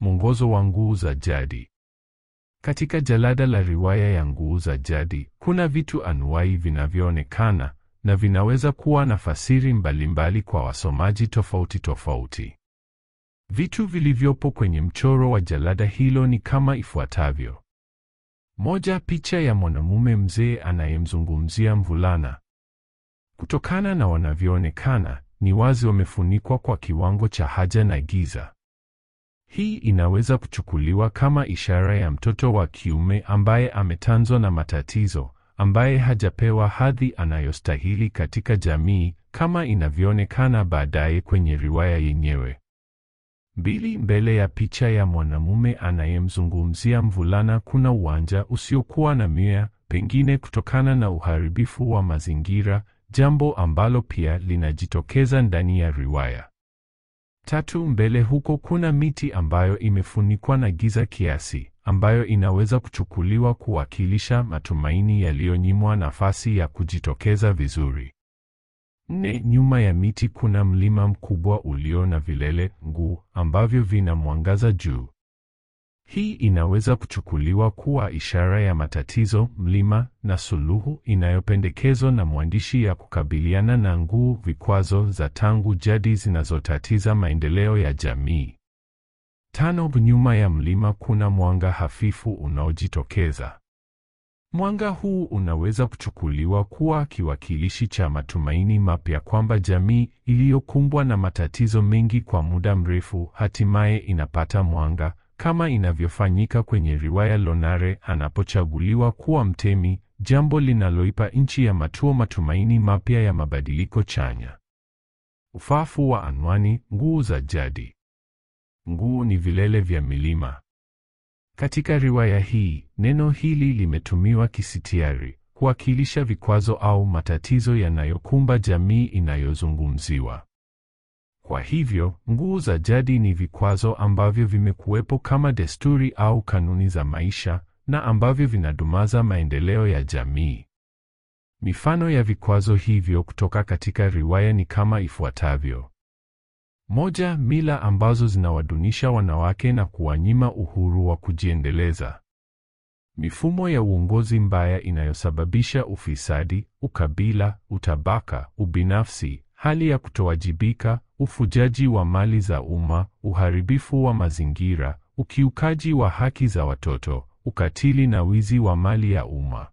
Mwongozo wa Nguu za Jadi. Katika jalada la riwaya ya Nguu za Jadi, kuna vitu anuwai vinavyoonekana na vinaweza kuwa na fasiri mbalimbali kwa wasomaji tofauti tofauti. Vitu vilivyopo kwenye mchoro wa jalada hilo ni kama ifuatavyo. Moja, picha ya mwanamume mzee anayemzungumzia mvulana. Kutokana na wanavyoonekana, ni wazi wamefunikwa kwa kiwango cha haja na giza. Hii inaweza kuchukuliwa kama ishara ya mtoto wa kiume ambaye ametanzwa na matatizo, ambaye hajapewa hadhi anayostahili katika jamii kama inavyoonekana baadaye kwenye riwaya yenyewe. Mbili, mbele ya picha ya mwanamume anayemzungumzia mvulana kuna uwanja usiokuwa na mia, pengine kutokana na uharibifu wa mazingira, jambo ambalo pia linajitokeza ndani ya riwaya. Tatu, mbele huko kuna miti ambayo imefunikwa na giza kiasi, ambayo inaweza kuchukuliwa kuwakilisha matumaini yaliyonyimwa nafasi ya kujitokeza vizuri. Nne, nyuma ya miti kuna mlima mkubwa ulio na vilele nguu ambavyo vina mwangaza juu. Hii inaweza kuchukuliwa kuwa ishara ya matatizo, mlima na suluhu inayopendekezwa na mwandishi ya kukabiliana na nguu, vikwazo za tangu jadi zinazotatiza maendeleo ya jamii. Tano, nyuma ya mlima kuna mwanga hafifu unaojitokeza. Mwanga huu unaweza kuchukuliwa kuwa kiwakilishi cha matumaini mapya kwamba jamii iliyokumbwa na matatizo mengi kwa muda mrefu hatimaye inapata mwanga kama inavyofanyika kwenye riwaya Lonare anapochaguliwa kuwa mtemi, jambo linaloipa nchi ya Matuo matumaini mapya ya mabadiliko chanya. Ufafu wa anwani: nguu za jadi. Nguu ni vilele vya milima. Katika riwaya hii, neno hili limetumiwa kisitiari kuwakilisha vikwazo au matatizo yanayokumba jamii inayozungumziwa. Kwa hivyo, nguo za jadi ni vikwazo ambavyo vimekuwepo kama desturi au kanuni za maisha na ambavyo vinadumaza maendeleo ya jamii. Mifano ya vikwazo hivyo kutoka katika riwaya ni kama ifuatavyo. Moja, mila ambazo zinawadunisha wanawake na kuwanyima uhuru wa kujiendeleza. Mifumo ya uongozi mbaya inayosababisha ufisadi, ukabila, utabaka, ubinafsi, hali ya kutowajibika, ufujaji wa mali za umma, uharibifu wa mazingira, ukiukaji wa haki za watoto, ukatili na wizi wa mali ya umma.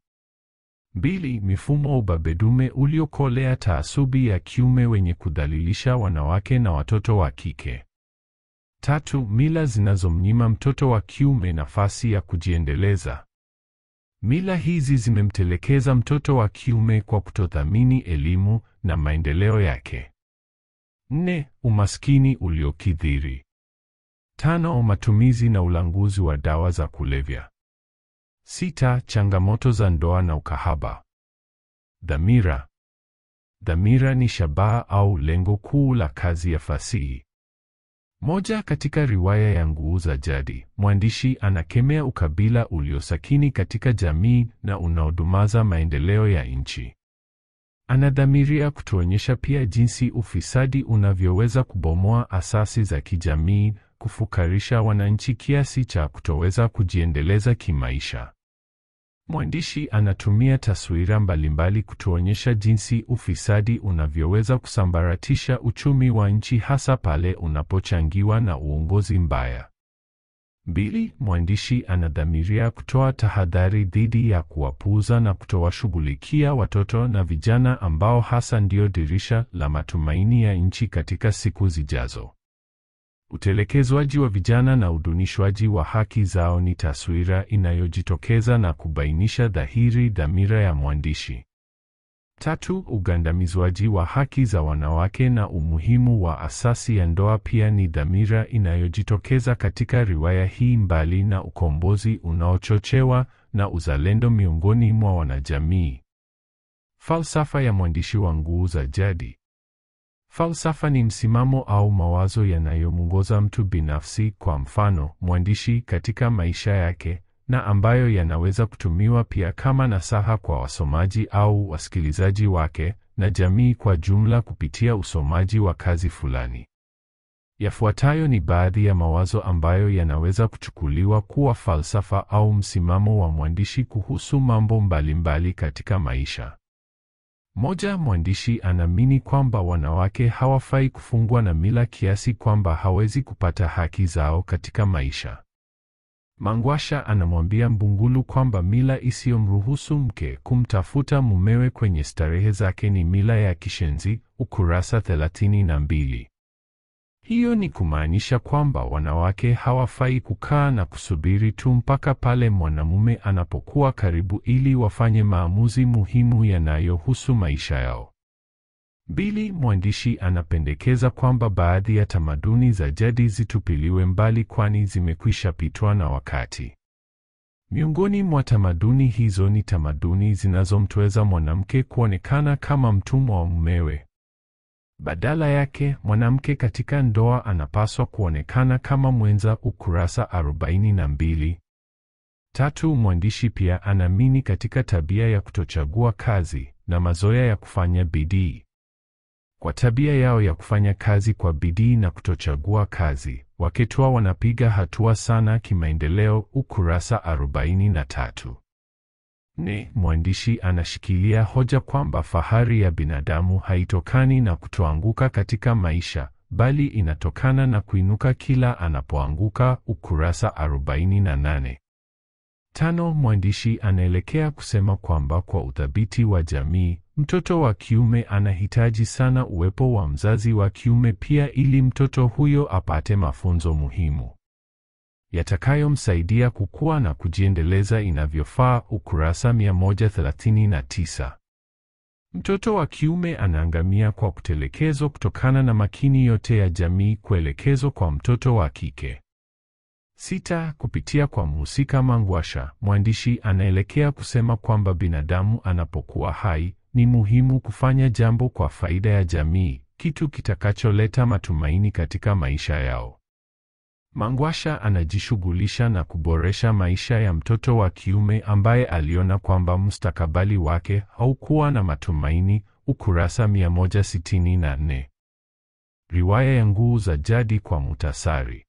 Mbili, mifumo ubabedume uliokolea taasubi ya kiume wenye kudhalilisha wanawake na watoto wa kike. Tatu, mila zinazomnyima mtoto wa kiume nafasi ya kujiendeleza. Mila hizi zimemtelekeza mtoto wa kiume kwa kutothamini elimu na maendeleo yake. Nne, umaskini uliokithiri. Tano, matumizi na ulanguzi wa dawa za kulevya. Sita, changamoto za ndoa na ukahaba. Dhamira. Dhamira ni shabaha au lengo kuu la kazi ya fasihi. Moja, katika riwaya ya Nguu za Jadi, mwandishi anakemea ukabila uliosakini katika jamii na unaodumaza maendeleo ya nchi. Anadhamiria kutuonyesha pia jinsi ufisadi unavyoweza kubomoa asasi za kijamii, kufukarisha wananchi kiasi cha kutoweza kujiendeleza kimaisha. Mwandishi anatumia taswira mbalimbali kutuonyesha jinsi ufisadi unavyoweza kusambaratisha uchumi wa nchi hasa pale unapochangiwa na uongozi mbaya. Mbili, mwandishi anadhamiria kutoa tahadhari dhidi ya kuwapuuza na kutowashughulikia watoto na vijana ambao hasa ndio dirisha la matumaini ya nchi katika siku zijazo. Utelekezwaji wa vijana na udunishwaji wa haki zao ni taswira inayojitokeza na kubainisha dhahiri dhamira ya mwandishi. Tatu, ugandamizwaji wa haki za wanawake na umuhimu wa asasi ya ndoa pia ni dhamira inayojitokeza katika riwaya hii mbali na ukombozi unaochochewa na uzalendo miongoni mwa wanajamii. Falsafa ya mwandishi wa Nguu za Jadi. Falsafa ni msimamo au mawazo yanayomwongoza mtu binafsi, kwa mfano, mwandishi katika maisha yake, na ambayo yanaweza kutumiwa pia kama nasaha kwa wasomaji au wasikilizaji wake na jamii kwa jumla kupitia usomaji wa kazi fulani. Yafuatayo ni baadhi ya mawazo ambayo yanaweza kuchukuliwa kuwa falsafa au msimamo wa mwandishi kuhusu mambo mbalimbali katika maisha. Moja, mwandishi anaamini kwamba wanawake hawafai kufungwa na mila kiasi kwamba hawezi kupata haki zao katika maisha. Mangwasha anamwambia Mbungulu kwamba mila isiyomruhusu mke kumtafuta mumewe kwenye starehe zake ni mila ya kishenzi, ukurasa 32. Hiyo ni kumaanisha kwamba wanawake hawafai kukaa na kusubiri tu mpaka pale mwanamume anapokuwa karibu ili wafanye maamuzi muhimu yanayohusu maisha yao. Mbili, mwandishi anapendekeza kwamba baadhi ya tamaduni za jadi zitupiliwe mbali kwani zimekwisha pitwa na wakati. Miongoni mwa tamaduni hizo ni tamaduni zinazomtweza mwanamke kuonekana kama mtumwa wa mumewe. Badala yake, mwanamke katika ndoa anapaswa kuonekana kama mwenza, ukurasa 42. Tatu, mwandishi pia anaamini katika tabia ya kutochagua kazi na mazoea ya kufanya bidii. Kwa tabia yao ya kufanya kazi kwa bidii na kutochagua kazi, Waketwa wanapiga hatua sana kimaendeleo, ukurasa 43. Ni mwandishi anashikilia hoja kwamba fahari ya binadamu haitokani na kutoanguka katika maisha, bali inatokana na kuinuka kila anapoanguka, ukurasa 48. Tano, mwandishi anaelekea kusema kwamba kwa uthabiti wa jamii, mtoto wa kiume anahitaji sana uwepo wa mzazi wa kiume pia ili mtoto huyo apate mafunzo muhimu yatakayomsaidia kukua na kujiendeleza inavyofaa, ukurasa 139. Mtoto wa kiume anaangamia kwa kutelekezwa kutokana na makini yote ya jamii kuelekezwa kwa mtoto wa kike. Sita, kupitia kwa mhusika Mangwasha, mwandishi anaelekea kusema kwamba binadamu anapokuwa hai, ni muhimu kufanya jambo kwa faida ya jamii, kitu kitakacholeta matumaini katika maisha yao. Mangwasha anajishughulisha na kuboresha maisha ya mtoto wa kiume ambaye aliona kwamba mustakabali wake haukuwa na matumaini, ukurasa 164. Riwaya ya Nguu za Jadi kwa muhtasari.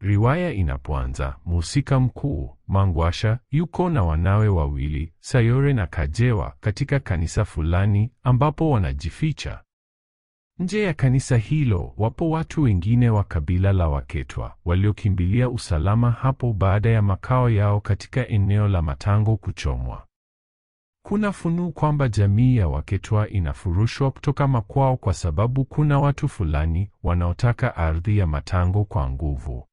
Riwaya inapoanza, mhusika mkuu Mangwasha yuko na wanawe wawili, Sayore na Kajewa, katika kanisa fulani ambapo wanajificha. Nje ya kanisa hilo wapo watu wengine wa kabila la Waketwa waliokimbilia usalama hapo baada ya makao yao katika eneo la Matango kuchomwa. Kuna funuu kwamba jamii ya Waketwa inafurushwa kutoka makwao kwa sababu kuna watu fulani wanaotaka ardhi ya Matango kwa nguvu.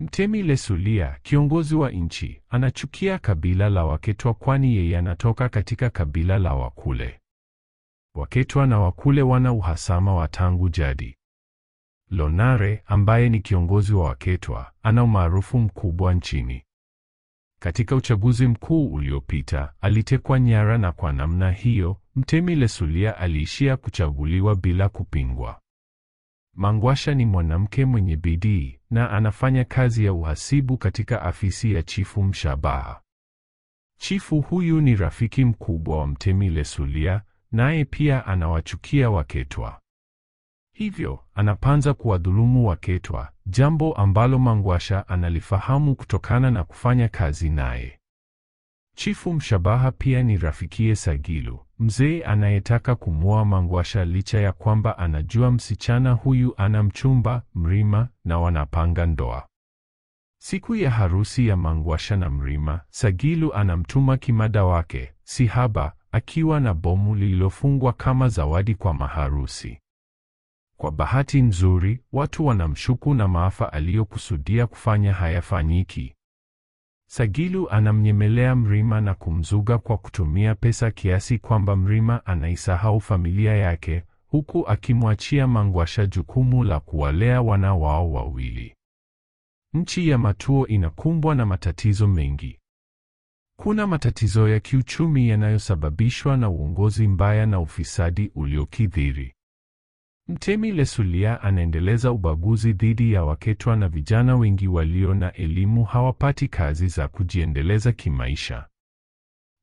Mtemi Lesulia, kiongozi wa nchi, anachukia kabila la Waketwa kwani yeye anatoka katika kabila la Wakule. Waketwa na Wakule wana uhasama wa tangu jadi. Lonare, ambaye ni kiongozi wa Waketwa, ana umaarufu mkubwa nchini. Katika uchaguzi mkuu uliopita, alitekwa nyara na kwa namna hiyo, Mtemi Lesulia aliishia kuchaguliwa bila kupingwa. Mangwasha ni mwanamke mwenye bidii na anafanya kazi ya uhasibu katika afisi ya Chifu Mshabaha. Chifu huyu ni rafiki mkubwa wa Mtemi Lesulia, naye pia anawachukia Waketwa. Hivyo, anapanza kuwadhulumu Waketwa, jambo ambalo Mangwasha analifahamu kutokana na kufanya kazi naye. Chifu Mshabaha pia ni rafikiye Sagilu, mzee anayetaka kumwoa Mangwasha licha ya kwamba anajua msichana huyu ana mchumba, Mrima, na wanapanga ndoa. Siku ya harusi ya Mangwasha na Mrima, Sagilu anamtuma kimada wake, Sihaba, akiwa na bomu lililofungwa kama zawadi kwa maharusi. Kwa bahati nzuri, watu wanamshuku na maafa aliyokusudia kufanya hayafanyiki. Sagilu anamnyemelea Mrima na kumzuga kwa kutumia pesa kiasi kwamba Mrima anaisahau familia yake, huku akimwachia Mangwasha jukumu la kuwalea wana wao wawili. Nchi ya Matuo inakumbwa na matatizo mengi. Kuna matatizo ya kiuchumi yanayosababishwa na uongozi mbaya na ufisadi uliokithiri. Mtemi Lesulia anaendeleza ubaguzi dhidi ya Waketwa na vijana wengi walio na elimu hawapati kazi za kujiendeleza kimaisha.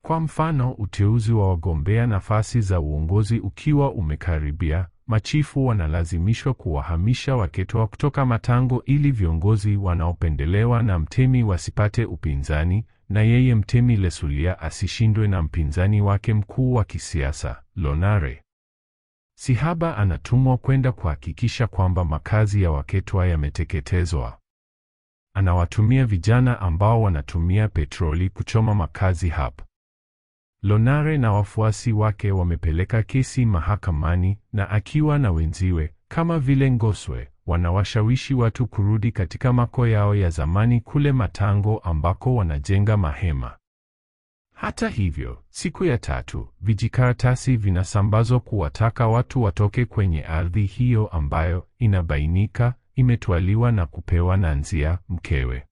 Kwa mfano, uteuzi wa wagombea nafasi za uongozi ukiwa umekaribia, machifu wanalazimishwa kuwahamisha Waketwa kutoka matango ili viongozi wanaopendelewa na mtemi wasipate upinzani na yeye mtemi Lesulia asishindwe na mpinzani wake mkuu wa kisiasa Lonare. Sihaba anatumwa kwenda kuhakikisha kwamba makazi ya Waketwa yameteketezwa. Anawatumia vijana ambao wanatumia petroli kuchoma makazi hapo. Lonare na wafuasi wake wamepeleka kesi mahakamani na akiwa na wenziwe kama vile Ngoswe wanawashawishi watu kurudi katika mako yao ya zamani kule Matango ambako wanajenga mahema. Hata hivyo, siku ya tatu, vijikaratasi vinasambazwa kuwataka watu watoke kwenye ardhi hiyo ambayo inabainika imetwaliwa na kupewa na Nzia mkewe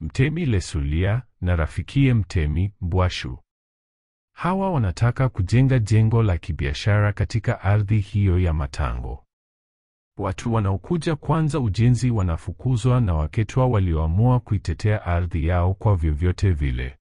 Mtemi Lesulia na rafikie Mtemi Mbwashu. Hawa wanataka kujenga jengo la kibiashara katika ardhi hiyo ya Matango. Watu wanaokuja kwanza ujenzi wanafukuzwa na Waketwa walioamua kuitetea ardhi yao kwa vyovyote vile.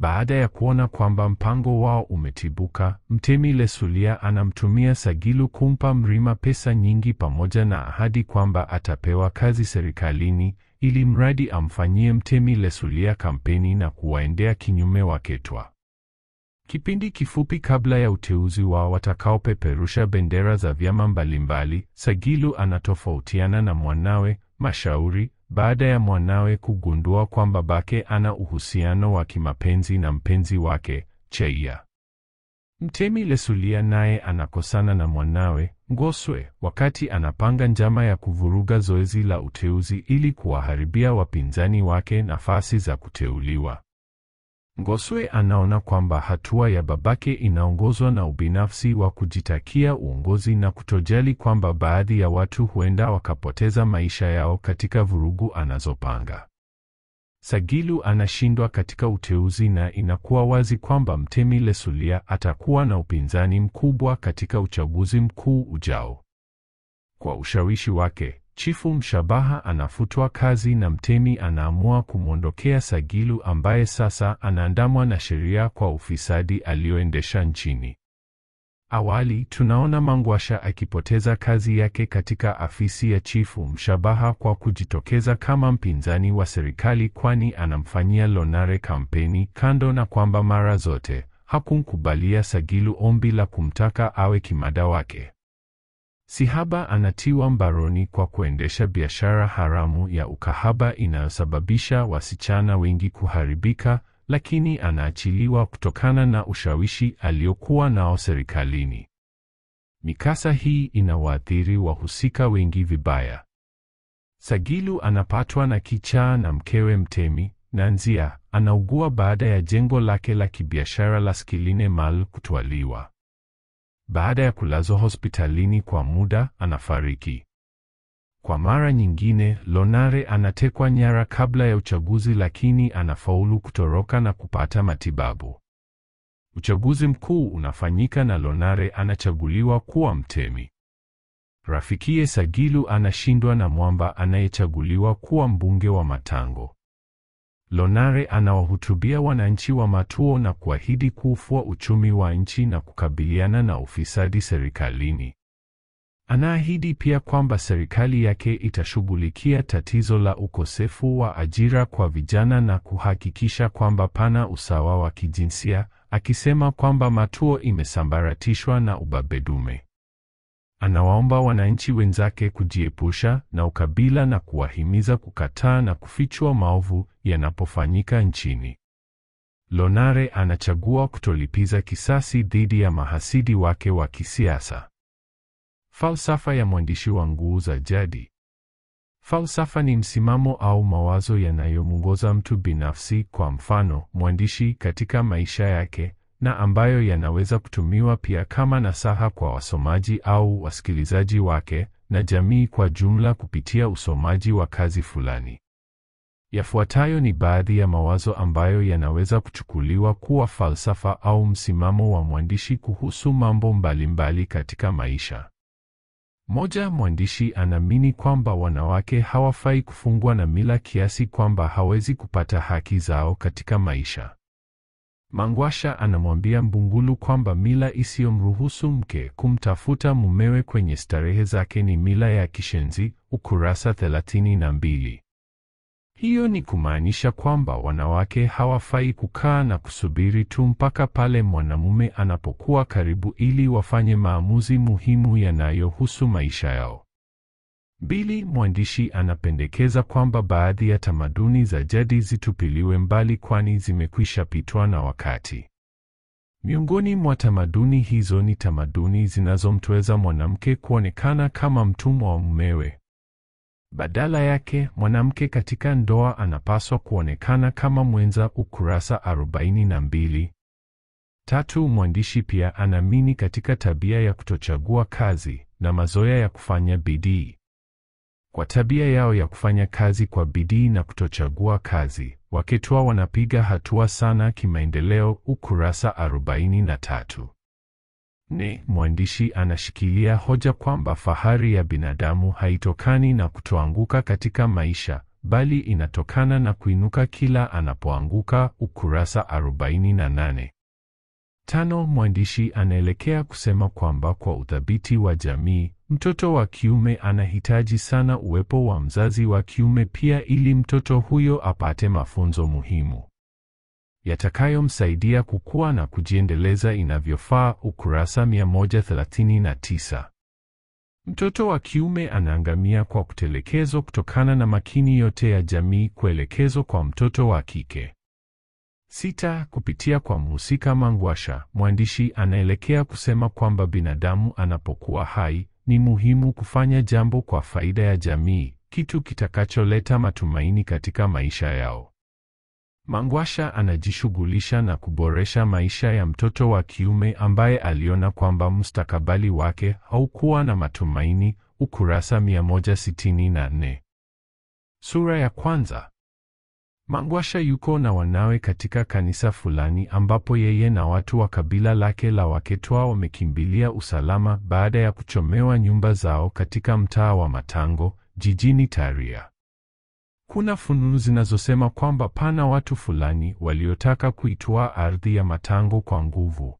Baada ya kuona kwamba mpango wao umetibuka, Mtemi Lesulia anamtumia Sagilu kumpa Mrima pesa nyingi pamoja na ahadi kwamba atapewa kazi serikalini ili mradi amfanyie Mtemi Lesulia kampeni na kuwaendea kinyume Waketwa. Kipindi kifupi kabla ya uteuzi wao watakaopeperusha bendera za vyama mbalimbali, Sagilu anatofautiana na mwanawe Mashauri baada ya mwanawe kugundua kwamba bake ana uhusiano wa kimapenzi na mpenzi wake Cheia. Mtemi Lesulia naye anakosana na mwanawe Ngoswe wakati anapanga njama ya kuvuruga zoezi la uteuzi ili kuwaharibia wapinzani wake nafasi za kuteuliwa. Ngoswe anaona kwamba hatua ya babake inaongozwa na ubinafsi wa kujitakia uongozi na kutojali kwamba baadhi ya watu huenda wakapoteza maisha yao katika vurugu anazopanga. Sagilu anashindwa katika uteuzi na inakuwa wazi kwamba Mtemi Lesulia atakuwa na upinzani mkubwa katika uchaguzi mkuu ujao. Kwa ushawishi wake, Chifu Mshabaha anafutwa kazi na Mtemi anaamua kumwondokea Sagilu ambaye sasa anaandamwa na sheria kwa ufisadi aliyoendesha nchini. Awali tunaona Mangwasha akipoteza kazi yake katika afisi ya Chifu Mshabaha kwa kujitokeza kama mpinzani wa serikali kwani anamfanyia Lonare kampeni kando na kwamba mara zote hakumkubalia Sagilu ombi la kumtaka awe kimada wake. Sihaba anatiwa mbaroni kwa kuendesha biashara haramu ya ukahaba inayosababisha wasichana wengi kuharibika, lakini anaachiliwa kutokana na ushawishi aliokuwa nao serikalini. Mikasa hii inawaathiri wahusika wengi vibaya. Sagilu anapatwa na kichaa na mkewe Mtemi, na Nzia anaugua baada ya jengo lake la kibiashara la Skiline Mall kutwaliwa. Baada ya kulazwa hospitalini kwa muda, anafariki. Kwa mara nyingine, Lonare anatekwa nyara kabla ya uchaguzi lakini anafaulu kutoroka na kupata matibabu. Uchaguzi mkuu unafanyika na Lonare anachaguliwa kuwa mtemi. Rafikie Sagilu anashindwa na Mwamba anayechaguliwa kuwa mbunge wa Matango. Lonare anawahutubia wananchi wa Matuo na kuahidi kuufua uchumi wa nchi na kukabiliana na ufisadi serikalini. Anaahidi pia kwamba serikali yake itashughulikia tatizo la ukosefu wa ajira kwa vijana na kuhakikisha kwamba pana usawa wa kijinsia, akisema kwamba Matuo imesambaratishwa na ubabedume. Anawaomba wananchi wenzake kujiepusha na ukabila na kuwahimiza kukataa na kufichwa maovu yanapofanyika nchini. Lonare anachagua kutolipiza kisasi dhidi ya mahasidi wake wa kisiasa. Falsafa ya mwandishi wa Nguu za Jadi. Falsafa ni msimamo au mawazo yanayomwongoza mtu binafsi, kwa mfano, mwandishi katika maisha yake na ambayo yanaweza kutumiwa pia kama nasaha kwa wasomaji au wasikilizaji wake na jamii kwa jumla kupitia usomaji wa kazi fulani. Yafuatayo ni baadhi ya mawazo ambayo yanaweza kuchukuliwa kuwa falsafa au msimamo wa mwandishi kuhusu mambo mbalimbali katika maisha. Moja, mwandishi anaamini kwamba wanawake hawafai kufungwa na mila kiasi kwamba hawezi kupata haki zao katika maisha. Mangwasha anamwambia Mbungulu kwamba mila isiyomruhusu mke kumtafuta mumewe kwenye starehe zake ni mila ya kishenzi, ukurasa 32. Hiyo ni kumaanisha kwamba wanawake hawafai kukaa na kusubiri tu mpaka pale mwanamume anapokuwa karibu ili wafanye maamuzi muhimu yanayohusu maisha yao. Bili mwandishi anapendekeza kwamba baadhi ya tamaduni za jadi zitupiliwe mbali kwani zimekwisha pitwa na wakati. Miongoni mwa tamaduni hizo ni tamaduni zinazomtweza mwanamke kuonekana kama mtumwa wa mumewe. Badala yake, mwanamke katika ndoa anapaswa kuonekana kama mwenza, ukurasa 42. Tatu, mwandishi pia anaamini katika tabia ya kutochagua kazi na mazoea ya kufanya bidii. Kwa tabia yao ya kufanya kazi kwa bidii na kutochagua kazi, Waketwa wanapiga hatua sana kimaendeleo, ukurasa 43. Ni mwandishi anashikilia hoja kwamba fahari ya binadamu haitokani na kutoanguka katika maisha, bali inatokana na kuinuka kila anapoanguka, ukurasa 48. Tano, mwandishi anaelekea kusema kwamba kwa uthabiti wa jamii, mtoto wa kiume anahitaji sana uwepo wa mzazi wa kiume pia ili mtoto huyo apate mafunzo muhimu yatakayomsaidia kukua na kujiendeleza inavyofaa, ukurasa 139. Mtoto wa kiume anaangamia kwa kutelekezwa kutokana na makini yote ya jamii kuelekezwa kwa mtoto wa kike. Sita, kupitia kwa mhusika Mangwasha, mwandishi anaelekea kusema kwamba binadamu anapokuwa hai, ni muhimu kufanya jambo kwa faida ya jamii, kitu kitakacholeta matumaini katika maisha yao. Mangwasha anajishughulisha na kuboresha maisha ya mtoto wa kiume ambaye aliona kwamba mustakabali wake haukuwa na matumaini, ukurasa 164. Sura ya kwanza. Mangwasha yuko na wanawe katika kanisa fulani ambapo yeye na watu wa kabila lake la Waketwa wamekimbilia usalama baada ya kuchomewa nyumba zao katika mtaa wa Matango, jijini Taria. Kuna fununu zinazosema kwamba pana watu fulani waliotaka kuitwa ardhi ya Matango kwa nguvu.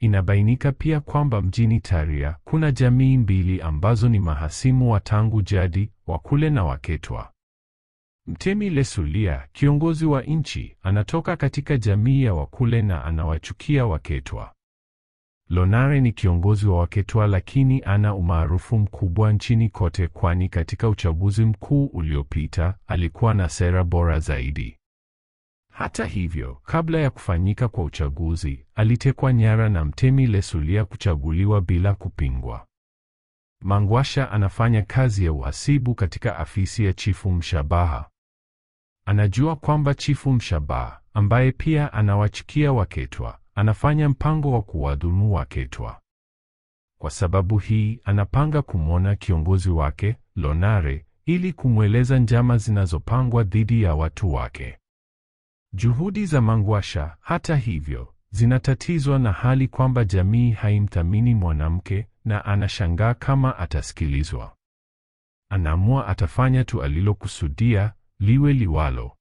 Inabainika pia kwamba mjini Taria kuna jamii mbili ambazo ni mahasimu wa tangu jadi, Wakule na Waketwa. Mtemi Lesulia, kiongozi wa nchi, anatoka katika jamii ya Wakule na anawachukia Waketwa. Lonare ni kiongozi wa Waketwa lakini ana umaarufu mkubwa nchini kote kwani katika uchaguzi mkuu uliopita alikuwa na sera bora zaidi. Hata hivyo, kabla ya kufanyika kwa uchaguzi, alitekwa nyara na Mtemi Lesulia kuchaguliwa bila kupingwa. Mangwasha anafanya kazi ya uhasibu katika afisi ya Chifu Mshabaha. Anajua kwamba Chifu Mshabaha, ambaye pia anawachukia Waketwa, anafanya mpango wa kuwadhumu Waketwa. Kwa sababu hii, anapanga kumwona kiongozi wake, Lonare, ili kumweleza njama zinazopangwa dhidi ya watu wake. Juhudi za Mangwasha, hata hivyo, zinatatizwa na hali kwamba jamii haimthamini mwanamke na anashangaa kama atasikilizwa. Anaamua atafanya tu alilokusudia, liwe liwalo.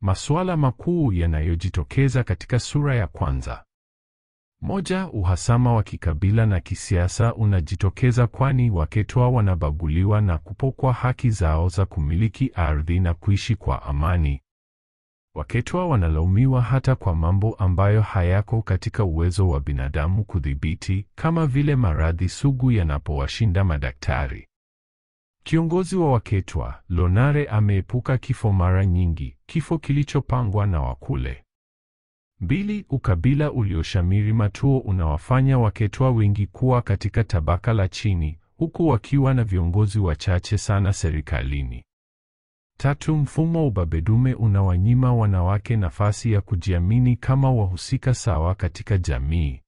Masuala makuu yanayojitokeza katika sura ya kwanza. Moja, uhasama wa kikabila na kisiasa unajitokeza kwani Waketwa wanabaguliwa na kupokwa haki zao za kumiliki ardhi na kuishi kwa amani. Waketwa wanalaumiwa hata kwa mambo ambayo hayako katika uwezo wa binadamu kudhibiti, kama vile maradhi sugu yanapowashinda madaktari. Kiongozi wa Waketwa, Lonare ameepuka kifo mara nyingi, kifo kilichopangwa na Wakule. Mbili, ukabila ulioshamiri Matuo unawafanya Waketwa wengi kuwa katika tabaka la chini, huku wakiwa na viongozi wachache sana serikalini. Tatu, mfumo ubabedume unawanyima wanawake nafasi ya kujiamini kama wahusika sawa katika jamii.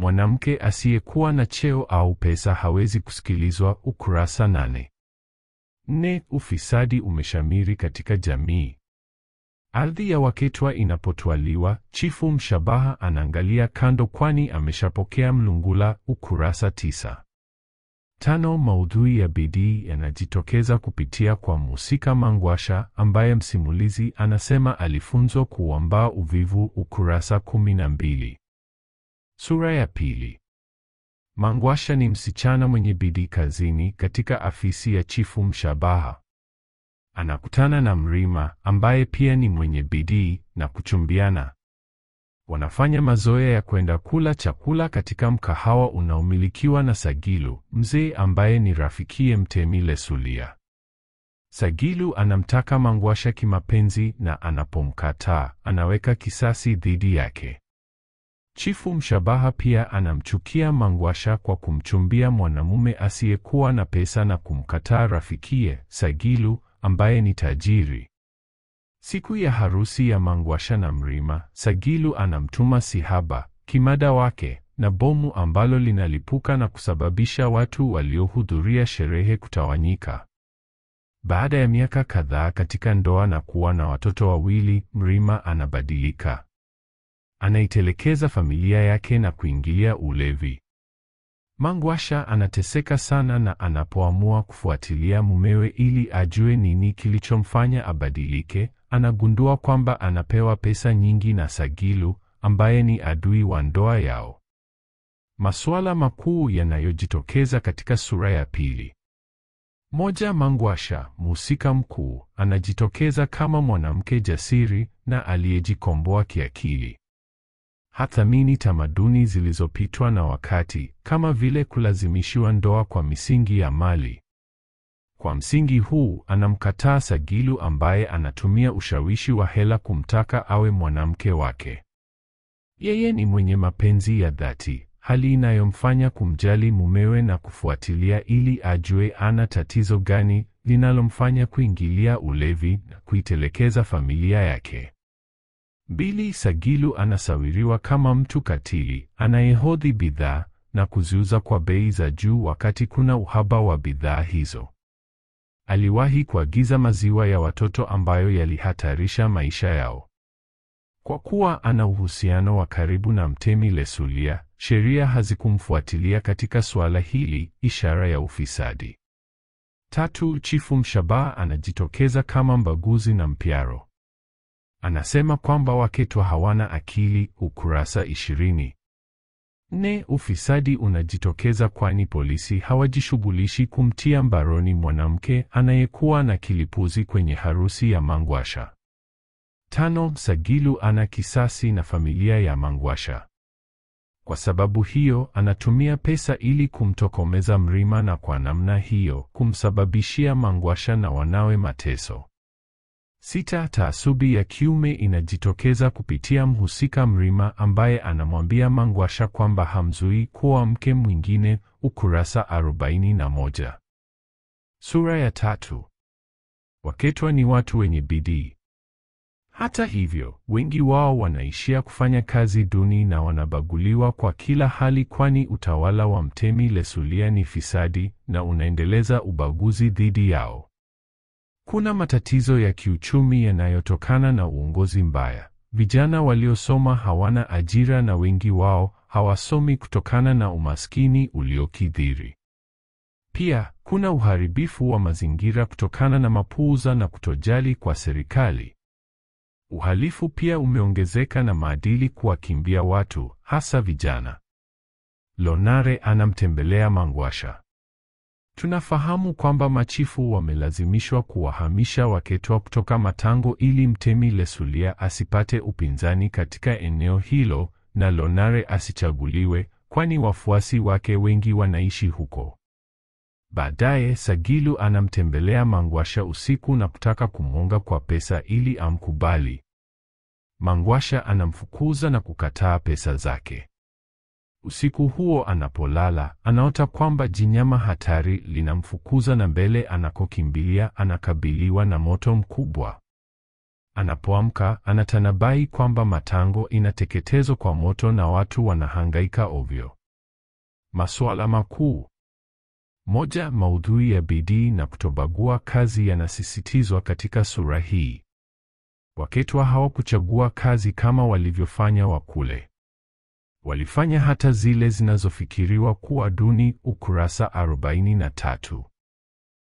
Mwanamke asiyekuwa na cheo au pesa hawezi kusikilizwa. Ukurasa nane. ne ufisadi umeshamiri katika jamii. Ardhi ya Waketwa inapotwaliwa, Chifu Mshabaha anaangalia kando kwani ameshapokea mlungula. Ukurasa tisa. Tano, maudhui ya bidii yanajitokeza kupitia kwa Musika Mangwasha ambaye msimulizi anasema alifunzwa kuuambaa uvivu, ukurasa kumi na mbili. Sura ya pili. Mangwasha ni msichana mwenye bidii kazini katika afisi ya Chifu Mshabaha. Anakutana na Mrima ambaye pia ni mwenye bidii na kuchumbiana. Wanafanya mazoea ya kwenda kula chakula katika mkahawa unaomilikiwa na Sagilu, mzee ambaye ni rafikiye Mtemi Lesulia. Sagilu anamtaka Mangwasha kimapenzi na anapomkataa, anaweka kisasi dhidi yake. Chifu Mshabaha pia anamchukia Mangwasha kwa kumchumbia mwanamume asiyekuwa na pesa na kumkataa rafikie Sagilu ambaye ni tajiri. Siku ya harusi ya Mangwasha na Mrima, Sagilu anamtuma Sihaba, kimada wake, na bomu ambalo linalipuka na kusababisha watu waliohudhuria sherehe kutawanyika. Baada ya miaka kadhaa katika ndoa na kuwa na watoto wawili, Mrima anabadilika. Anaitelekeza familia yake na kuingilia ulevi. Mangwasha anateseka sana na anapoamua kufuatilia mumewe ili ajue nini kilichomfanya abadilike, anagundua kwamba anapewa pesa nyingi na Sagilu ambaye ni adui wa ndoa yao. Masuala makuu yanayojitokeza katika sura ya pili. Moja, Mangwasha, mhusika mkuu, anajitokeza kama mwanamke jasiri na aliyejikomboa kiakili. Hathamini tamaduni zilizopitwa na wakati, kama vile kulazimishiwa ndoa kwa misingi ya mali. Kwa msingi huu, anamkataa Sagilu ambaye anatumia ushawishi wa hela kumtaka awe mwanamke wake. Yeye ni mwenye mapenzi ya dhati, hali inayomfanya kumjali mumewe na kufuatilia ili ajue ana tatizo gani linalomfanya kuingilia ulevi na kuitelekeza familia yake. Mbili, Sagilu anasawiriwa kama mtu katili anayehodhi bidhaa na kuziuza kwa bei za juu wakati kuna uhaba wa bidhaa hizo. Aliwahi kuagiza maziwa ya watoto ambayo yalihatarisha maisha yao. Kwa kuwa ana uhusiano wa karibu na Mtemi Lesulia, sheria hazikumfuatilia katika suala hili, ishara ya ufisadi. Tatu, Chifu Mshabaha anajitokeza kama mbaguzi na mpyaro. Anasema kwamba Waketwa hawana akili, ukurasa ishirini. ne ufisadi unajitokeza kwani polisi hawajishughulishi kumtia mbaroni mwanamke anayekuwa na kilipuzi kwenye harusi ya Mangwasha. Tano, Sagilu ana kisasi na familia ya Mangwasha. Kwa sababu hiyo, anatumia pesa ili kumtokomeza Mrima na kwa namna hiyo kumsababishia Mangwasha na wanawe mateso. Sita, taasubi ya kiume inajitokeza kupitia mhusika Mrima ambaye anamwambia Mangwasha kwamba hamzui kuwa mke mwingine, ukurasa 41. Sura ya tatu. Waketwa ni watu wenye bidii. Hata hivyo, wengi wao wanaishia kufanya kazi duni na wanabaguliwa kwa kila hali kwani utawala wa Mtemi Lesulia ni fisadi na unaendeleza ubaguzi dhidi yao. Kuna matatizo ya kiuchumi yanayotokana na uongozi mbaya. Vijana waliosoma hawana ajira na wengi wao hawasomi kutokana na umaskini uliokithiri. Pia, kuna uharibifu wa mazingira kutokana na mapuuza na kutojali kwa serikali. Uhalifu pia umeongezeka na maadili kuwakimbia watu, hasa vijana. Lonare anamtembelea Mangwasha. Tunafahamu kwamba machifu wamelazimishwa kuwahamisha Waketwa kutoka Matango ili Mtemi Lesulia asipate upinzani katika eneo hilo na Lonare asichaguliwe, kwani wafuasi wake wengi wanaishi huko. Baadaye Sagilu anamtembelea Mangwasha usiku na kutaka kumwonga kwa pesa ili amkubali. Mangwasha anamfukuza na kukataa pesa zake. Usiku huo anapolala, anaota kwamba jinyama hatari linamfukuza na mbele anakokimbilia anakabiliwa na moto mkubwa. Anapoamka, anatanabai kwamba Matango inateketezwa kwa moto na watu wanahangaika ovyo. Masuala makuu. Moja, maudhui ya bidii na kutobagua kazi yanasisitizwa katika sura hii. Waketwa hawakuchagua kazi kama walivyofanya Wakule. Walifanya hata zile zinazofikiriwa kuwa duni. Ukurasa 43.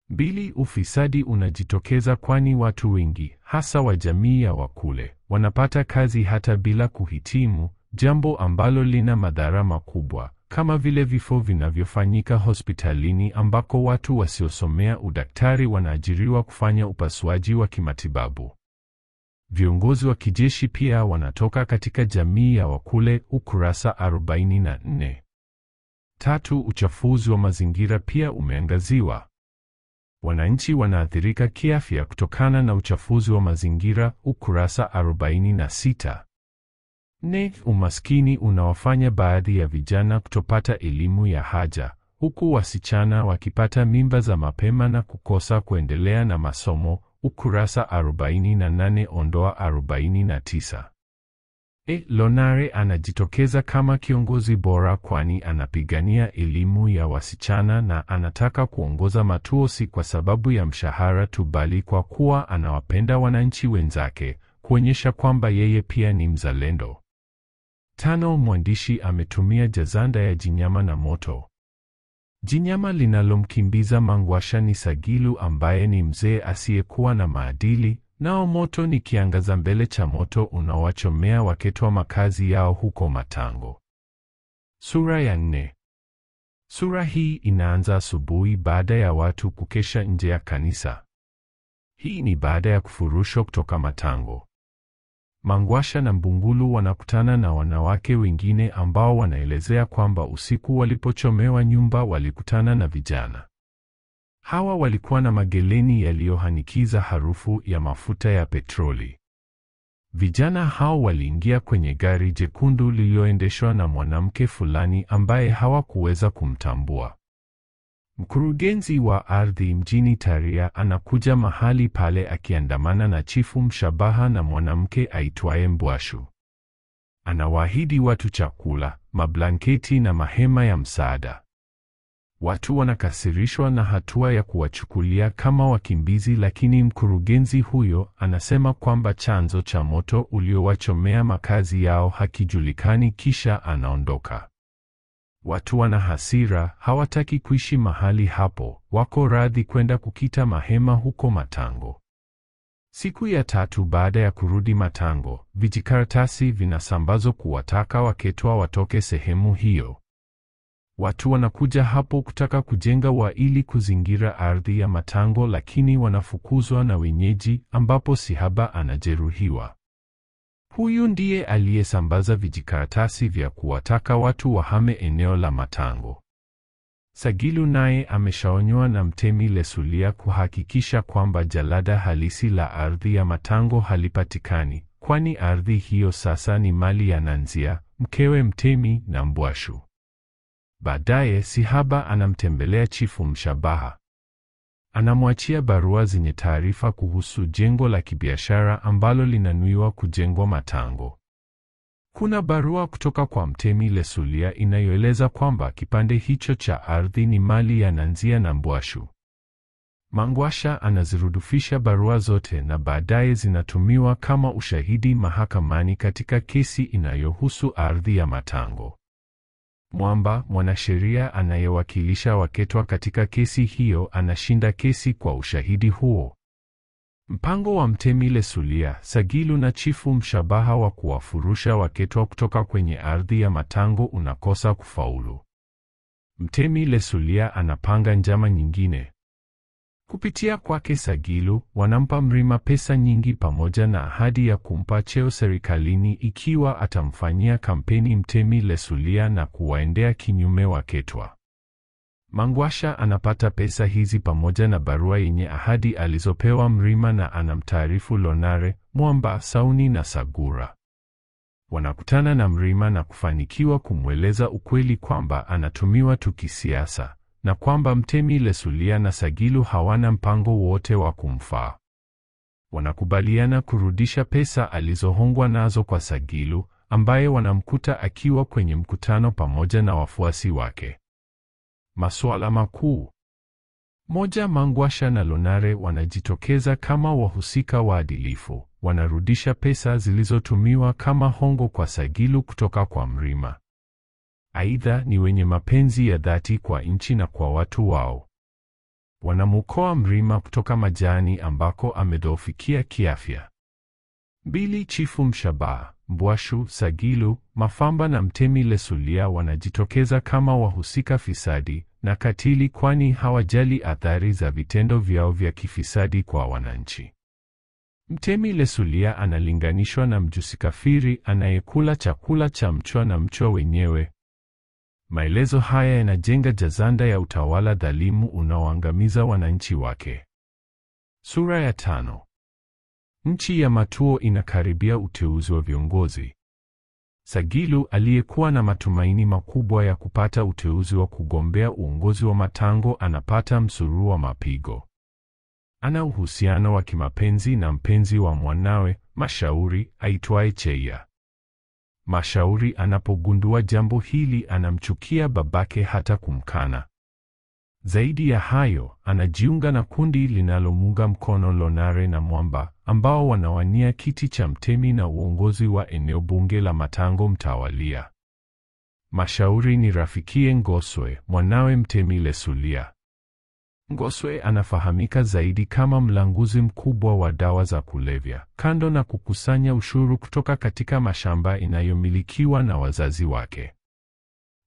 Mbili, ufisadi unajitokeza kwani watu wengi hasa wa jamii ya Wakule wanapata kazi hata bila kuhitimu, jambo ambalo lina madhara makubwa kama vile vifo vinavyofanyika hospitalini ambako watu wasiosomea udaktari wanaajiriwa kufanya upasuaji wa kimatibabu. Viongozi wa kijeshi pia wanatoka katika jamii ya Wakule. Ukurasa 44. Tatu, uchafuzi wa mazingira pia umeangaziwa. Wananchi wanaathirika kiafya kutokana na uchafuzi wa mazingira. Ukurasa 46. Ne, umaskini unawafanya baadhi ya vijana kutopata elimu ya haja, huku wasichana wakipata mimba za mapema na kukosa kuendelea na masomo. Ukurasa 48 ondoa 49. E, Lonare anajitokeza kama kiongozi bora kwani anapigania elimu ya wasichana na anataka kuongoza Matuo si kwa sababu ya mshahara tu bali kwa kuwa anawapenda wananchi wenzake, kuonyesha kwamba yeye pia ni mzalendo. Tano, mwandishi ametumia jazanda ya Jinyama na moto. Jinyama linalomkimbiza Mangwasha ni Sagilu ambaye ni mzee asiyekuwa na maadili, nao moto ni kiangaza mbele cha moto unaowachomea Waketwa makazi yao huko Matango. Sura ya nne. Sura hii inaanza asubuhi baada ya watu kukesha nje ya kanisa. Hii ni baada ya kufurushwa kutoka Matango. Mangwasha na Mbungulu wanakutana na wanawake wengine ambao wanaelezea kwamba usiku walipochomewa nyumba walikutana na vijana. Hawa walikuwa na mageleni yaliyohanikiza harufu ya mafuta ya petroli. Vijana hao waliingia kwenye gari jekundu lililoendeshwa na mwanamke fulani ambaye hawakuweza kumtambua. Mkurugenzi wa ardhi mjini Taria anakuja mahali pale akiandamana na chifu Mshabaha na mwanamke aitwaye Mbwashu. Anawaahidi watu chakula, mablanketi na mahema ya msaada. Watu wanakasirishwa na hatua ya kuwachukulia kama wakimbizi, lakini mkurugenzi huyo anasema kwamba chanzo cha moto uliowachomea makazi yao hakijulikani, kisha anaondoka. Watu wana hasira, hawataki kuishi mahali hapo, wako radhi kwenda kukita mahema huko Matango. Siku ya tatu baada ya kurudi Matango, vijikaratasi vinasambazwa kuwataka Waketwa watoke sehemu hiyo. Watu wanakuja hapo kutaka kujenga wa ili kuzingira ardhi ya Matango, lakini wanafukuzwa na wenyeji, ambapo Sihaba anajeruhiwa. Huyu ndiye aliyesambaza vijikaratasi vya kuwataka watu wahame eneo la Matango. Sagilu naye ameshaonywa na Mtemi Lesulia kuhakikisha kwamba jalada halisi la ardhi ya Matango halipatikani, kwani ardhi hiyo sasa ni mali ya Nanzia, mkewe Mtemi na Mbwashu. Baadaye Sihaba anamtembelea Chifu Mshabaha. Anamwachia barua zenye taarifa kuhusu jengo la kibiashara ambalo linanuiwa kujengwa Matango. Kuna barua kutoka kwa Mtemi Lesulia inayoeleza kwamba kipande hicho cha ardhi ni mali ya Nanzia na Mbwashu. Mangwasha anazirudufisha barua zote na baadaye zinatumiwa kama ushahidi mahakamani katika kesi inayohusu ardhi ya Matango. Mwamba, mwanasheria anayewakilisha Waketwa katika kesi hiyo, anashinda kesi kwa ushahidi huo. Mpango wa Mtemi Lesulia, Sagilu na Chifu Mshabaha wa kuwafurusha Waketwa kutoka kwenye ardhi ya Matango unakosa kufaulu. Mtemi Lesulia anapanga njama nyingine. Kupitia kwake Sagilu, wanampa Mrima pesa nyingi pamoja na ahadi ya kumpa cheo serikalini ikiwa atamfanyia kampeni Mtemi Lesulia na kuwaendea kinyume Waketwa. Mangwasha anapata pesa hizi pamoja na barua yenye ahadi alizopewa Mrima na anamtaarifu Lonare, Mwamba, Sauni na Sagura. Wanakutana na Mrima na kufanikiwa kumweleza ukweli kwamba anatumiwa tu kisiasa na kwamba Mtemi Lesulia na Sagilu hawana mpango wote wa kumfaa. Wanakubaliana kurudisha pesa alizohongwa nazo kwa Sagilu, ambaye wanamkuta akiwa kwenye mkutano pamoja na wafuasi wake. Masuala makuu. Moja, Mangwasha na Lonare wanajitokeza kama wahusika waadilifu, wanarudisha pesa zilizotumiwa kama hongo kwa Sagilu kutoka kwa Mrima. Aidha, ni wenye mapenzi ya dhati kwa nchi na kwa watu wao. wanamukoa Mrima kutoka majani ambako amedhoofikia kiafya. Bili Chifu Mshabaha, Mbwashu, Sagilu, Mafamba na Mtemi Lesulia wanajitokeza kama wahusika fisadi na katili kwani hawajali athari za vitendo vyao vya kifisadi kwa wananchi. Mtemi Lesulia analinganishwa na mjusikafiri anayekula chakula cha mchwa na mchwa wenyewe. Maelezo haya yanajenga jazanda ya utawala dhalimu unaoangamiza wananchi wake. Sura ya tano. Nchi ya Matuo inakaribia uteuzi wa viongozi. Sagilu aliyekuwa na matumaini makubwa ya kupata uteuzi wa kugombea uongozi wa Matango anapata msururu wa mapigo. Ana uhusiano wa kimapenzi na mpenzi wa mwanawe Mashauri aitwaye Cheia. Mashauri anapogundua jambo hili anamchukia babake hata kumkana. Zaidi ya hayo, anajiunga na kundi linalomunga mkono Lonare na Mwamba ambao wanawania kiti cha mtemi na uongozi wa eneo bunge la Matango mtawalia. Mashauri ni rafikie Ngoswe, mwanawe Mtemi Lesulia. Ngoswe anafahamika zaidi kama mlanguzi mkubwa wa dawa za kulevya, kando na kukusanya ushuru kutoka katika mashamba inayomilikiwa na wazazi wake.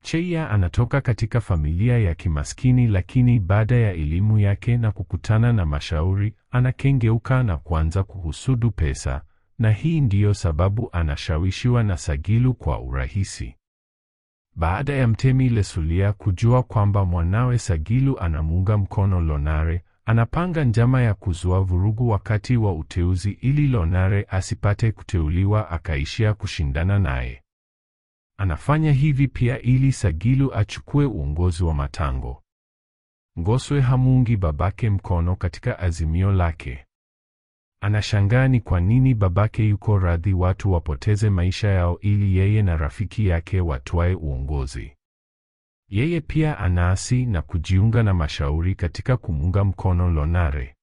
Cheia anatoka katika familia ya kimaskini lakini baada ya elimu yake na kukutana na Mashauri, anakengeuka na kuanza kuhusudu pesa, na hii ndiyo sababu anashawishiwa na Sagilu kwa urahisi. Baada ya Mtemi Lesulia kujua kwamba mwanawe Sagilu anamuunga mkono Lonare, anapanga njama ya kuzua vurugu wakati wa uteuzi ili Lonare asipate kuteuliwa akaishia kushindana naye. Anafanya hivi pia ili Sagilu achukue uongozi wa Matango. Ngoswe hamuungi babake mkono katika azimio lake. Anashangaa ni kwa nini babake yuko radhi watu wapoteze maisha yao ili yeye na rafiki yake watwae uongozi. Yeye pia anaasi na kujiunga na Mashauri katika kumunga mkono Lonare.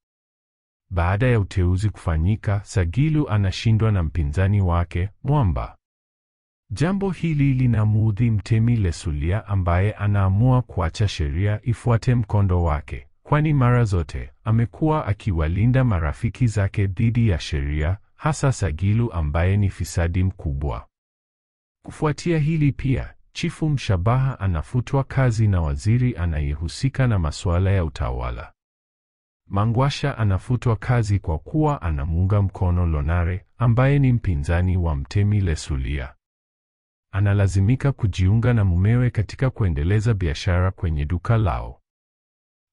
Baada ya uteuzi kufanyika, Sagilu anashindwa na mpinzani wake Mwamba. Jambo hili linamuudhi Mtemi Lesulia ambaye anaamua kuacha sheria ifuate mkondo wake, kwani mara zote amekuwa akiwalinda marafiki zake dhidi ya sheria, hasa Sagilu ambaye ni fisadi mkubwa. Kufuatia hili pia, Chifu Mshabaha anafutwa kazi na waziri anayehusika na masuala ya utawala. Mangwasha anafutwa kazi kwa kuwa anamuunga mkono Lonare ambaye ni mpinzani wa Mtemi Lesulia. Analazimika kujiunga na mumewe katika kuendeleza biashara kwenye duka lao.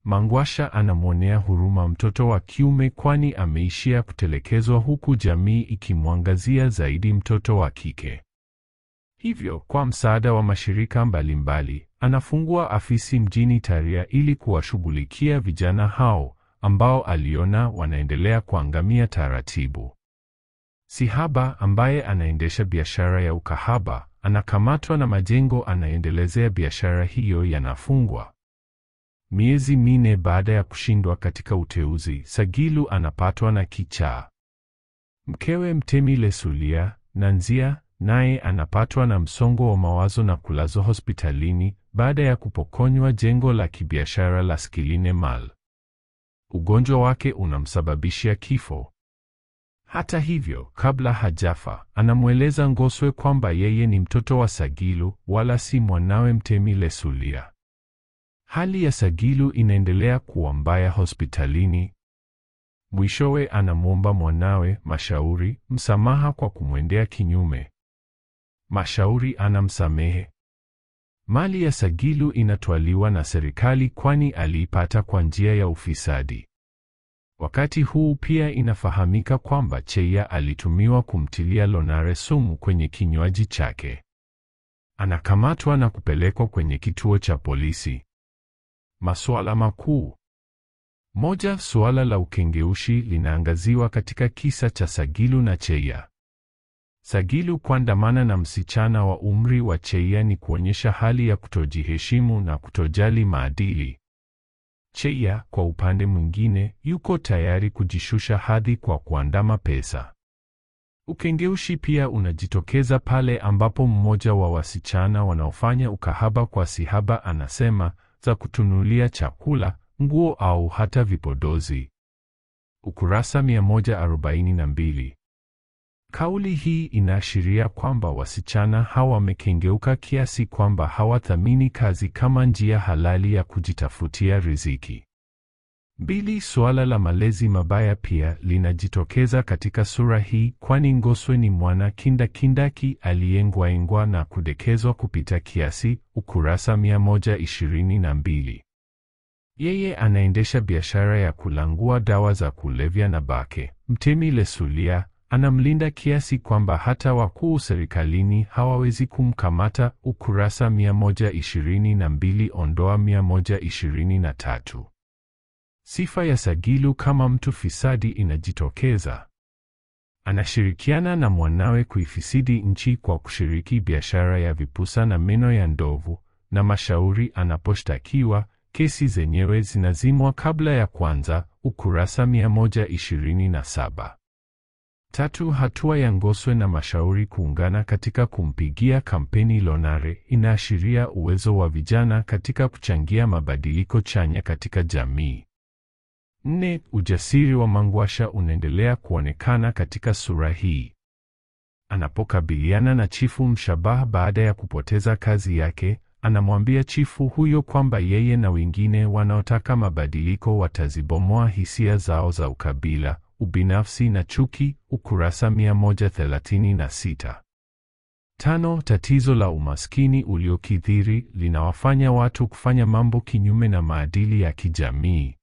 Mangwasha anamwonea huruma mtoto wa kiume kwani ameishia kutelekezwa huku jamii ikimwangazia zaidi mtoto wa kike. Hivyo, kwa msaada wa mashirika mbalimbali, mbali, anafungua afisi mjini Taria ili kuwashughulikia vijana hao ambao aliona wanaendelea kuangamia taratibu. Sihaba ambaye anaendesha biashara ya ukahaba anakamatwa na majengo anaendelezea biashara hiyo yanafungwa. Miezi mine baada ya kushindwa katika uteuzi, Sagilu anapatwa na kichaa. Mkewe Mtemi Lesulia, Nanzia, naye anapatwa na msongo wa mawazo na kulazwa hospitalini baada ya kupokonywa jengo la kibiashara la Skiline Mall. Ugonjwa wake unamsababishia kifo. Hata hivyo, kabla hajafa, anamweleza Ngoswe kwamba yeye ni mtoto wa Sagilu wala si mwanawe Mtemi Lesulia. Hali ya Sagilu inaendelea kuwa mbaya hospitalini. Mwishowe anamwomba mwanawe Mashauri msamaha kwa kumwendea kinyume. Mashauri anamsamehe. Mali ya Sagilu inatwaliwa na serikali kwani aliipata kwa njia ya ufisadi. Wakati huu pia inafahamika kwamba Cheya alitumiwa kumtilia Lonare sumu kwenye kinywaji chake. Anakamatwa na kupelekwa kwenye kituo cha polisi. Masuala makuu. Moja, suala la ukengeushi linaangaziwa katika kisa cha Sagilu na Cheia. Sagilu kuandamana na msichana wa umri wa Cheia ni kuonyesha hali ya kutojiheshimu na kutojali maadili. Cheia kwa upande mwingine yuko tayari kujishusha hadhi kwa kuandama pesa. Ukengeushi pia unajitokeza pale ambapo mmoja wa wasichana wanaofanya ukahaba kwa sihaba anasema za kutunulia chakula, nguo au hata vipodozi. Ukurasa 142. Kauli hii inaashiria kwamba wasichana hawa wamekengeuka kiasi kwamba hawathamini kazi kama njia halali ya kujitafutia riziki. Mbili, suala la malezi mabaya pia linajitokeza katika sura hii, kwani Ngoswe ni mwana kindakindaki aliyengwaengwa na kudekezwa kupita kiasi. Ukurasa 122. Yeye anaendesha biashara ya kulangua dawa za kulevya na Bake, Mtemi Lesulia, anamlinda kiasi kwamba hata wakuu serikalini hawawezi kumkamata. Ukurasa 122 ondoa 123. Sifa ya Sagilu kama mtu fisadi inajitokeza. Anashirikiana na mwanawe kuifisidi nchi kwa kushiriki biashara ya vipusa na meno ya ndovu, na mashauri anaposhtakiwa, kesi zenyewe zinazimwa kabla ya kwanza. Ukurasa 127. Tatu, hatua ya Ngoswe na Mashauri kuungana katika kumpigia kampeni Lonare inaashiria uwezo wa vijana katika kuchangia mabadiliko chanya katika jamii. Nne, ujasiri wa Mangwasha unaendelea kuonekana katika sura hii. Anapokabiliana na Chifu Mshabaha baada ya kupoteza kazi yake, anamwambia chifu huyo kwamba yeye na wengine wanaotaka mabadiliko watazibomoa hisia zao za ukabila, ubinafsi na chuki. Ukurasa 136. Tano, tatizo la umaskini uliokithiri linawafanya watu kufanya mambo kinyume na maadili ya kijamii.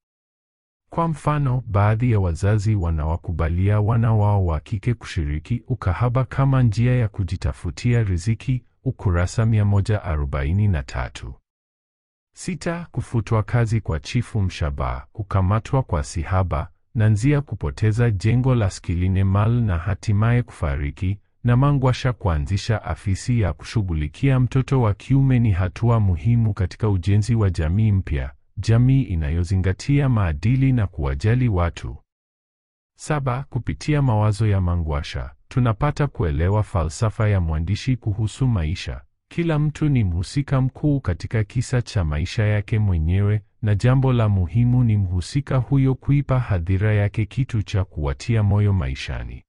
Kwa mfano, baadhi ya wazazi wanawakubalia wana wao wa kike kushiriki ukahaba kama njia ya kujitafutia riziki. Ukurasa 143. Sita, kufutwa kazi kwa Chifu mshaba kukamatwa kwa Sihaba na Nzia kupoteza jengo la Skiline Mall na hatimaye kufariki, na Mangwasha kuanzisha afisi ya kushughulikia mtoto wa kiume ni hatua muhimu katika ujenzi wa jamii mpya, jamii inayozingatia maadili na kuwajali watu. Saba, kupitia mawazo ya Mangwasha tunapata kuelewa falsafa ya mwandishi kuhusu maisha. Kila mtu ni mhusika mkuu katika kisa cha maisha yake mwenyewe, na jambo la muhimu ni mhusika huyo kuipa hadhira yake kitu cha kuwatia moyo maishani.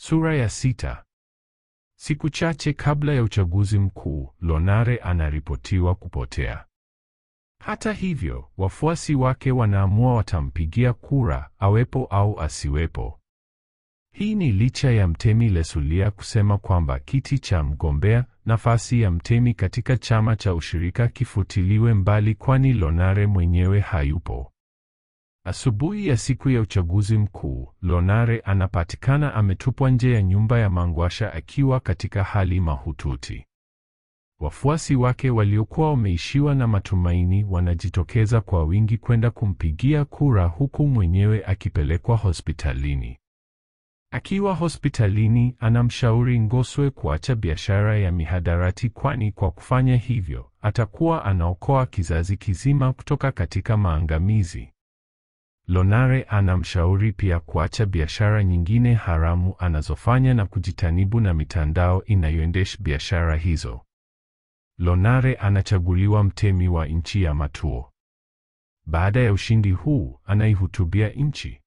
Sura ya sita. Siku chache kabla ya uchaguzi mkuu, Lonare anaripotiwa kupotea. Hata hivyo, wafuasi wake wanaamua watampigia kura, awepo au asiwepo. Hii ni licha ya Mtemi Lesulia kusema kwamba kiti cha mgombea, nafasi ya Mtemi katika chama cha ushirika kifutiliwe mbali kwani Lonare mwenyewe hayupo. Asubuhi ya siku ya uchaguzi mkuu, Lonare anapatikana ametupwa nje ya nyumba ya Mangwasha akiwa katika hali mahututi. Wafuasi wake waliokuwa wameishiwa na matumaini wanajitokeza kwa wingi kwenda kumpigia kura huku mwenyewe akipelekwa hospitalini. Akiwa hospitalini, anamshauri Ngoswe kuacha biashara ya mihadarati kwani kwa kufanya hivyo, atakuwa anaokoa kizazi kizima kutoka katika maangamizi. Lonare anamshauri pia kuacha biashara nyingine haramu anazofanya na kujitanibu na mitandao inayoendesha biashara hizo. Lonare anachaguliwa mtemi wa nchi ya Matuo. Baada ya ushindi huu, anaihutubia nchi.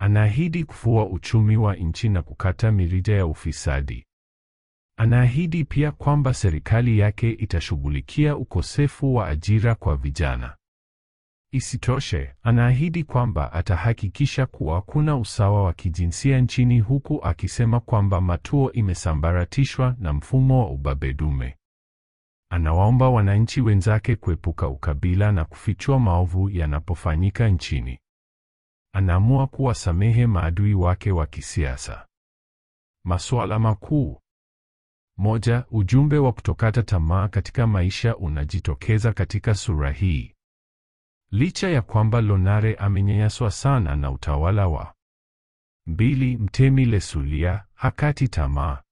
Anaahidi kufua uchumi wa nchi na kukata mirija ya ufisadi. Anaahidi pia kwamba serikali yake itashughulikia ukosefu wa ajira kwa vijana. Isitoshe, anaahidi kwamba atahakikisha kuwa kuna usawa wa kijinsia nchini huku akisema kwamba Matuo imesambaratishwa na mfumo wa ubabedume. Anawaomba wananchi wenzake kuepuka ukabila na kufichua maovu yanapofanyika nchini. Anaamua kuwasamehe maadui wake wa kisiasa. Masuala makuu. Moja, ujumbe wa kutokata tamaa katika maisha unajitokeza katika sura hii. Licha ya kwamba Lonare amenyanyaswa sana na utawala wa mbili, Mtemi Lesulia hakati tamaa.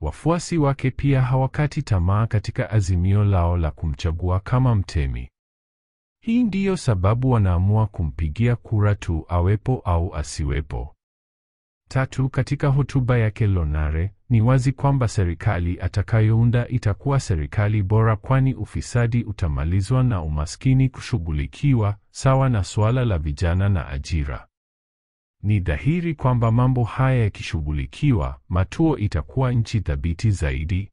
Wafuasi wake pia hawakati tamaa katika azimio lao la kumchagua kama mtemi. Hii ndiyo sababu wanaamua kumpigia kura tu awepo au asiwepo. Tatu, katika hotuba yake Lonare, ni wazi kwamba serikali atakayounda itakuwa serikali bora kwani ufisadi utamalizwa na umaskini kushughulikiwa, sawa na suala la vijana na ajira. Ni dhahiri kwamba mambo haya yakishughulikiwa, Matuo itakuwa nchi thabiti zaidi.